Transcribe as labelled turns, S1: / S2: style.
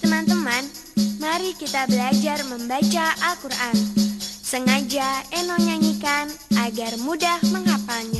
S1: Teman-teman, mari kita belajar membaca Al-Quran. Sengaja Eno nyanyikan agar mudah menghafalnya.